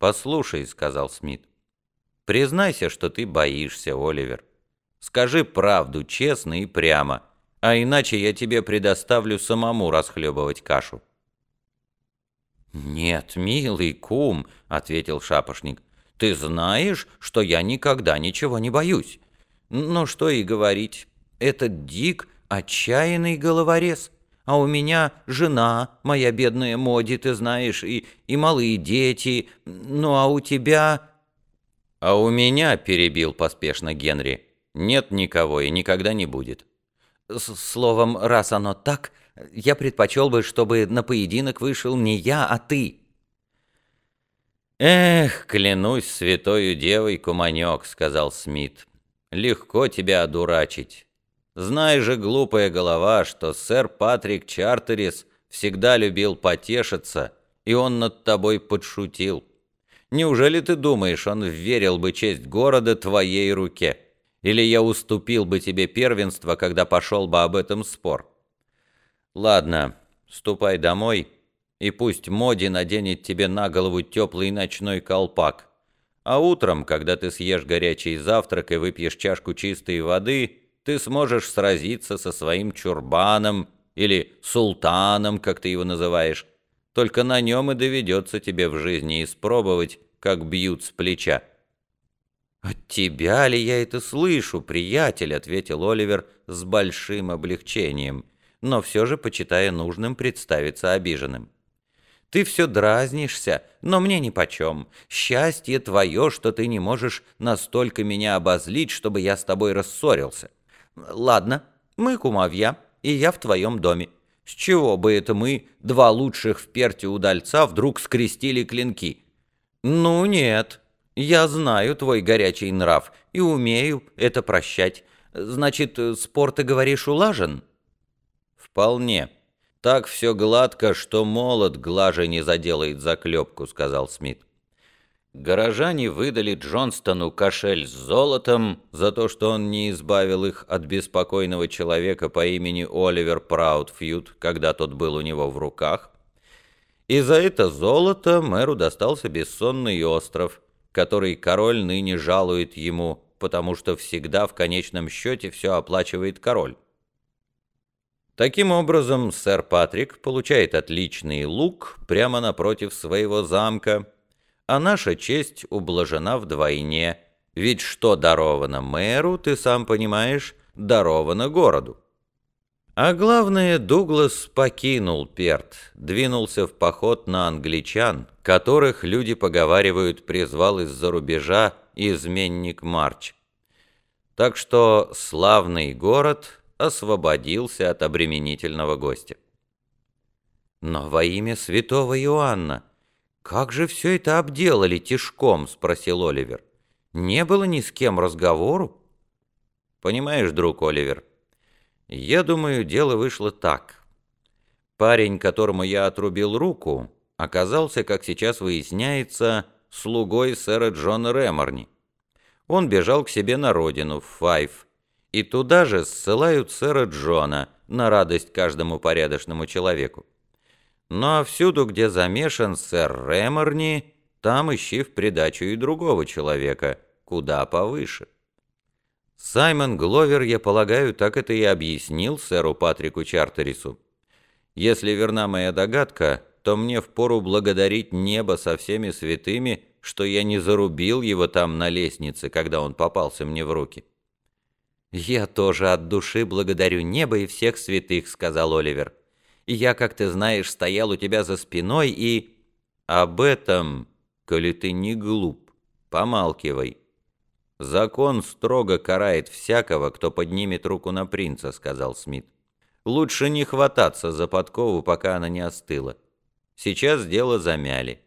«Послушай», — сказал Смит, — «признайся, что ты боишься, Оливер. Скажи правду честно и прямо, а иначе я тебе предоставлю самому расхлебывать кашу». «Нет, милый кум», — ответил шапошник, — «ты знаешь, что я никогда ничего не боюсь. Но что и говорить, этот Дик — отчаянный головорез, а у меня жена, моя бедная Моди, ты знаешь, и, и малые дети, ну а у тебя...» «А у меня», — перебил поспешно Генри, — «нет никого и никогда не будет». «Словом, раз оно так, я предпочел бы, чтобы на поединок вышел не я, а ты». «Эх, клянусь святою девой, куманек», — сказал Смит. «Легко тебя одурачить. Знай же, глупая голова, что сэр Патрик Чартерис всегда любил потешиться, и он над тобой подшутил. Неужели ты думаешь, он верил бы честь города твоей руке? Или я уступил бы тебе первенство, когда пошел бы об этом спор? Ладно, ступай домой, и пусть Моди наденет тебе на голову теплый ночной колпак. А утром, когда ты съешь горячий завтрак и выпьешь чашку чистой воды, ты сможешь сразиться со своим чурбаном или султаном, как ты его называешь. Только на нем и доведется тебе в жизни испробовать, как бьют с плеча. «От тебя ли я это слышу, приятель?» — ответил Оливер с большим облегчением но все же почитая нужным представиться обиженным. «Ты все дразнишься, но мне нипочем. Счастье твое, что ты не можешь настолько меня обозлить, чтобы я с тобой рассорился. Ладно, мы кумовья, и я в твоем доме. С чего бы это мы, два лучших в перте удальца, вдруг скрестили клинки? Ну нет, я знаю твой горячий нрав и умею это прощать. Значит, спор, ты говоришь, улажен?» «Вполне. Так все гладко, что молот глаже не заделает заклепку», — сказал Смит. Горожане выдали Джонстону кошель с золотом за то, что он не избавил их от беспокойного человека по имени Оливер Праудфьюд, когда тот был у него в руках. И за это золото мэру достался бессонный остров, который король ныне жалует ему, потому что всегда в конечном счете все оплачивает король. Таким образом, сэр Патрик получает отличный лук прямо напротив своего замка, а наша честь ублажена вдвойне, ведь что даровано мэру, ты сам понимаешь, даровано городу. А главное, Дуглас покинул Перт, двинулся в поход на англичан, которых, люди поговаривают, призвал из-за рубежа изменник Марч. Так что славный город освободился от обременительного гостя. «Но во имя святого Иоанна, как же все это обделали тишком?» — спросил Оливер. «Не было ни с кем разговору?» «Понимаешь, друг Оливер, я думаю, дело вышло так. Парень, которому я отрубил руку, оказался, как сейчас выясняется, слугой сэра Джона Реморни. Он бежал к себе на родину, в Файф, и туда же ссылают сэра Джона на радость каждому порядочному человеку. А всюду, где замешан сэр Реморни, там ищи в придачу и другого человека, куда повыше. Саймон Гловер, я полагаю, так это и объяснил сэру Патрику Чартерису. Если верна моя догадка, то мне впору благодарить небо со всеми святыми, что я не зарубил его там на лестнице, когда он попался мне в руки. «Я тоже от души благодарю небо и всех святых», — сказал Оливер. «И я, как ты знаешь, стоял у тебя за спиной и...» «Об этом, коли ты не глуп, помалкивай. Закон строго карает всякого, кто поднимет руку на принца», — сказал Смит. «Лучше не хвататься за подкову, пока она не остыла. Сейчас дело замяли.